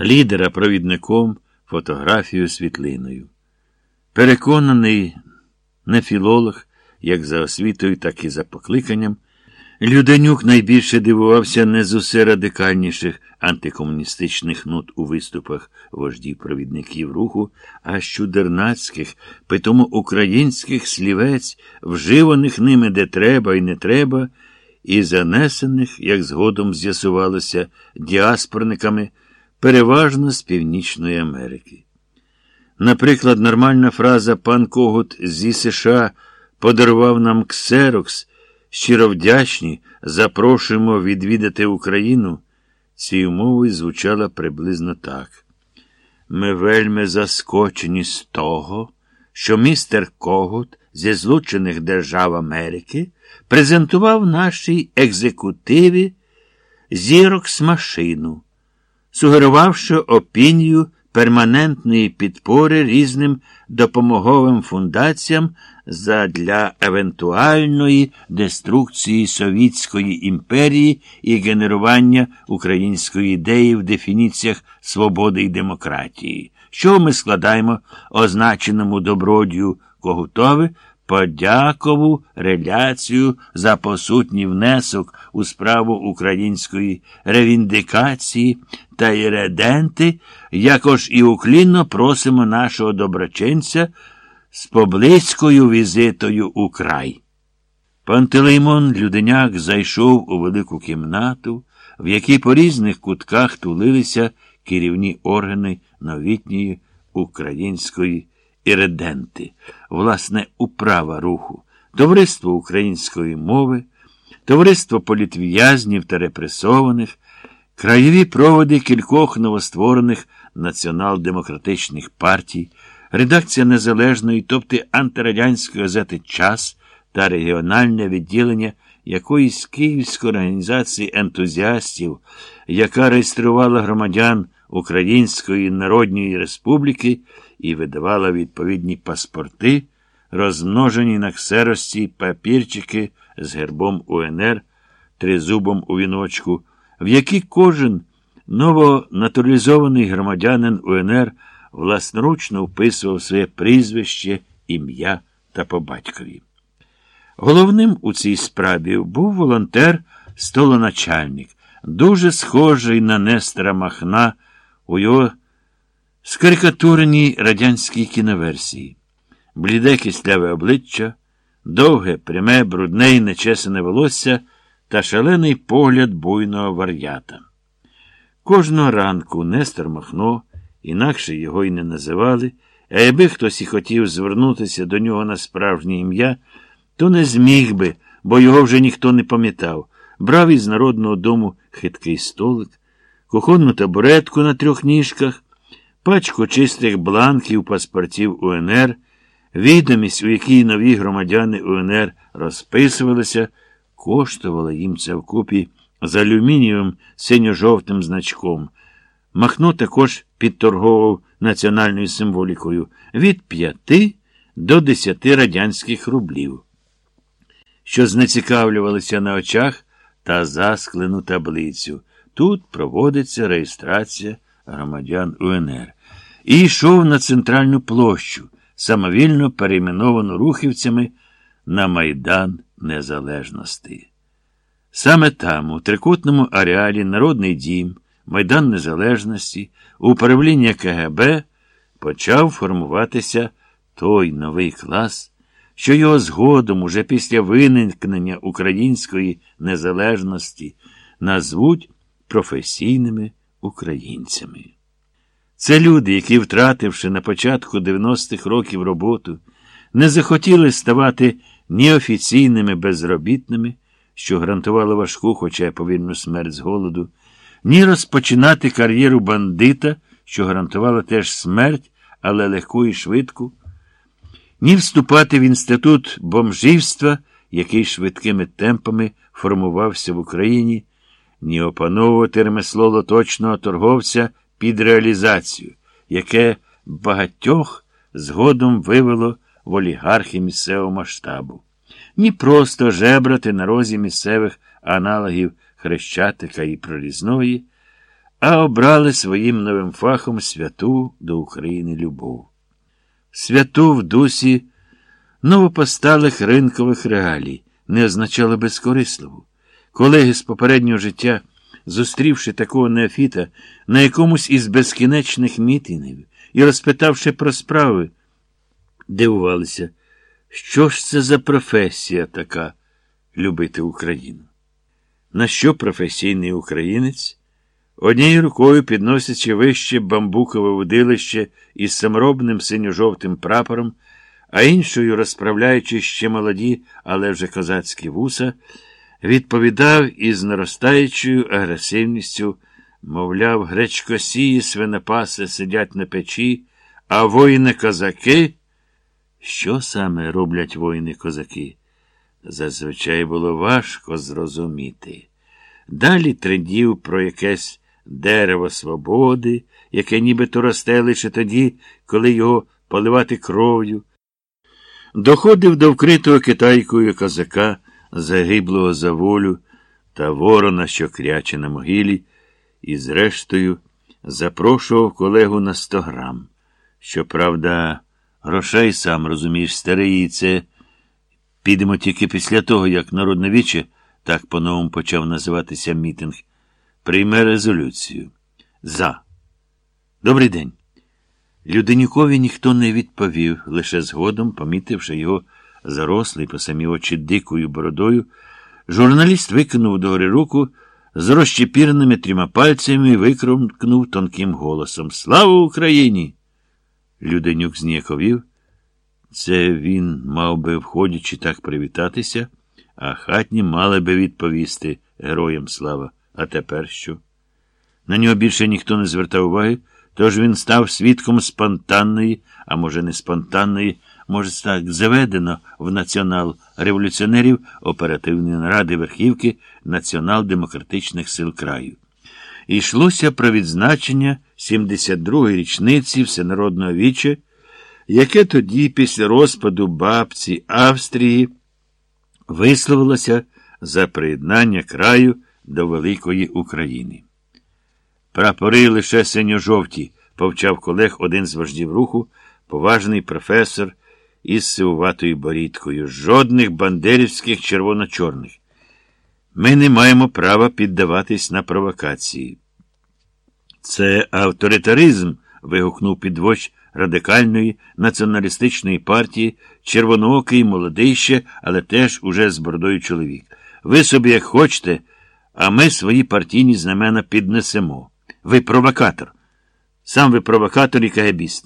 лідера провідником, фотографію світлиною. Переконаний не філолог, як за освітою, так і за покликанням, Люденюк найбільше дивувався не з усе радикальніших антикомуністичних нот у виступах вождів провідників руху, а з чудернацьких, питому українських слівець, вживаних ними де треба і не треба, і занесених, як згодом з'ясувалося, діаспорниками переважно з Північної Америки. Наприклад, нормальна фраза пан Когут зі США подарував нам ксерокс, щиро вдячні, запрошуємо відвідати Україну. Цією мовою звучала приблизно так. Ми вельми заскочені з того, що містер Когут зі Злучених Держав Америки презентував нашій екзекутиві зірокс машину, сугерувавши опінію перманентної підпори різним допомоговим фундаціям задля евентуальної деструкції Совітської імперії і генерування української ідеї в дефініціях свободи і демократії, що ми складаємо означеному добродію Когутове подякову реляцію за посутній внесок у справу української ревіндикації та іреденти, якож і уклінно просимо нашого доброчинця з поблизькою візитою у край. Пантелеймон Люденяк зайшов у велику кімнату, в якій по різних кутках тулилися керівні органи новітньої української іреденти, власне, управа руху, Товариство української мови, Товариство політв'язнів та репресованих, краєві проводи кількох новостворених націонал-демократичних партій, редакція незалежної, тобто антирадянської газети Час та регіональне відділення якоїсь київської організації ентузіастів, яка реєструвала громадян Української Народної Республіки і видавала відповідні паспорти, розмножені на ксерості папірчики з гербом УНР, тризубом у віночку, в які кожен новонатуралізований громадянин УНР власноручно вписував своє прізвище, ім'я та по батькові. Головним у цій справі був волонтер, столоначальник, дуже схожий на Нестора Махна у його скарикатуреній радянській кіноверсії. Бліде кисляве обличчя, довге, пряме, брудне й нечесане волосся та шалений погляд буйного вар'ята. Кожного ранку Нестор Махно, інакше його й не називали, а якби хтось і хотів звернутися до нього на справжнє ім'я, то не зміг би, бо його вже ніхто не пам'ятав. Брав із народного дому хиткий столик, кухонну табуретку на трьох ніжках, пачку чистих бланків паспортів УНР, відомість, у якій нові громадяни УНР розписувалися, коштувала їм це вкупі з алюмінієвим синьо-жовтим значком. Махно також підторговував національною символікою від п'яти до десяти радянських рублів, що знецікавлювалися на очах та засклену таблицю. Тут проводиться реєстрація громадян УНР. І йшов на центральну площу, самовільно перейменовану рухівцями на Майдан Незалежності. Саме там, у трикутному ареалі Народний дім, Майдан Незалежності, управління КГБ почав формуватися той новий клас, що його згодом, уже після виникнення української незалежності, назвуть професійними українцями. Це люди, які, втративши на початку 90-х років роботу, не захотіли ставати ні офіційними безробітними, що гарантувало важку, хоча й повільну смерть з голоду, ні розпочинати кар'єру бандита, що гарантувала теж смерть, але легку і швидку, ні вступати в інститут бомжівства, який швидкими темпами формувався в Україні, ні опановувати ремесло лоточного торговця під реалізацію, яке багатьох згодом вивело в олігархи місцевого масштабу, ні просто жебрати на розі місцевих аналогів Хрещатика і Прорізної, а обрали своїм новим фахом святу до України любов. Святу в дусі новопосталих ринкових реалій не означало безкорисливу. Колеги з попереднього життя, зустрівши такого неофіта на якомусь із безкінечних мітингів і розпитавши про справи, дивувалися, що ж це за професія така любити Україну. На що професійний українець, однією рукою підносячи вище бамбукове удилище із саморобним синьо-жовтим прапором, а іншою розправляючи ще молоді, але вже козацькі вуса, відповідав із наростаючою агресивністю, мовляв, гречкосії свинопаси сидять на печі, а воїни козаки. Що саме роблять воїни козаки? Зазвичай було важко зрозуміти. Далі трендів про якесь дерево свободи, яке нібито росте лише тоді, коли його поливати кров'ю. Доходив до вкритого китайкою козака, загиблого за волю та ворона, що кряче на могилі, і, зрештою, запрошував колегу на сто грам. Щоправда, грошей сам розумієш, старий, і це підемо тільки після того, як народне віче, так по-новому почав називатися мітинг, прийме резолюцію. За. Добрий день. Люденюкові ніхто не відповів, лише згодом, помітивши його зарослий по самі очі дикою бородою, журналіст викинув догори руку з розчепіреними трьома пальцями і викрумкнув тонким голосом Слава Україні! Люденюк зніяковів. Це він мав би, входячи, так привітатися, а хатні мали би відповісти Героям слава. А тепер що? На нього більше ніхто не звертав уваги, тож він став свідком спонтанної, а може, не спонтанної, може, так заведено в націонал революціонерів оперативної наради верхівки націонал-демократичних сил краю. І йшлося про відзначення 72-ї річниці Всенародного віче, яке тоді, після розпаду бабці Австрії, висловилося за приєднання краю до Великої України. Прапори лише синьо-жовті, повчав колег один з вождів руху, поважний професор із сивуватою борідкою. Жодних бандерівських червоно-чорних. Ми не маємо права піддаватись на провокації. Це авторитаризм. вигукнув підвоч радикальної націоналістичної партії, червоноокий, молодий ще, але теж уже з бородою чоловік. Ви собі як хочете, а ми свої партійні знамена піднесемо. Ви провокатор. Сам ви провокатор і кагебіст.